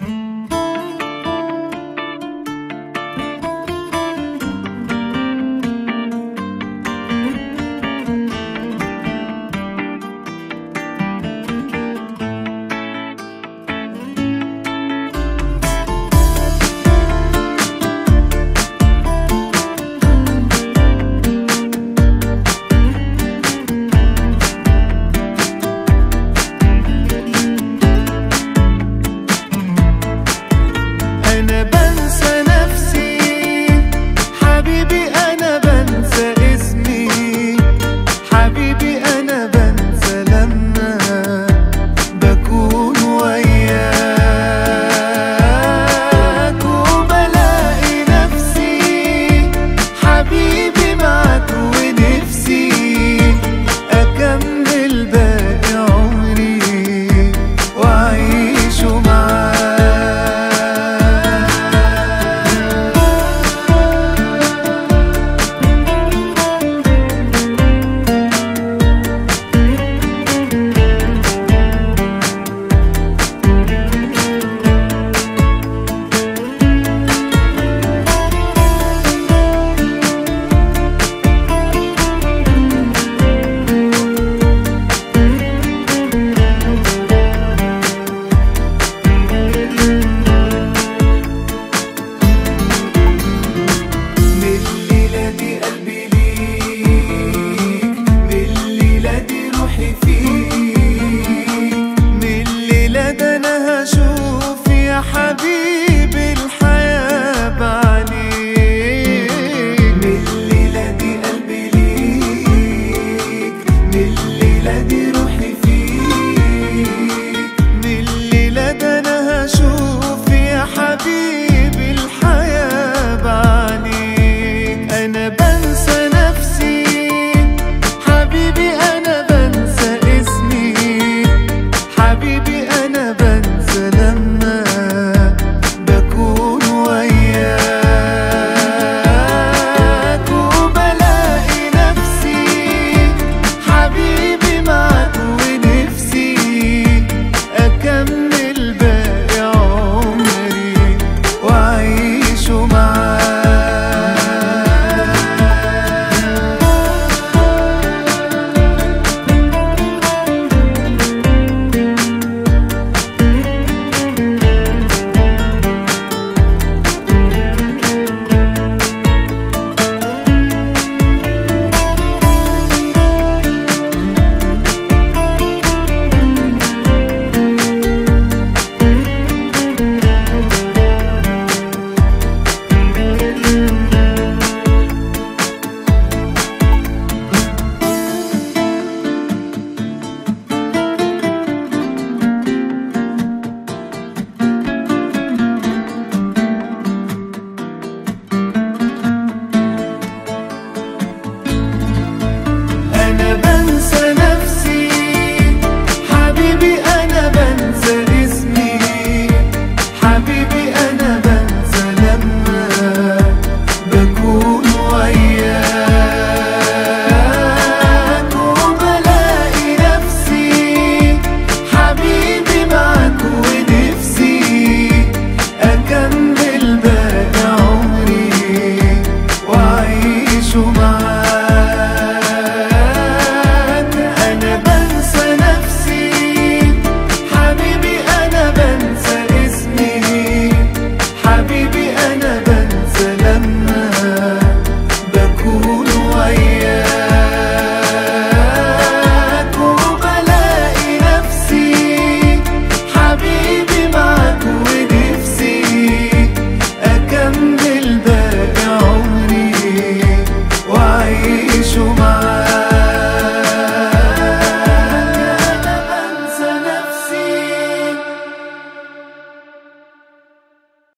you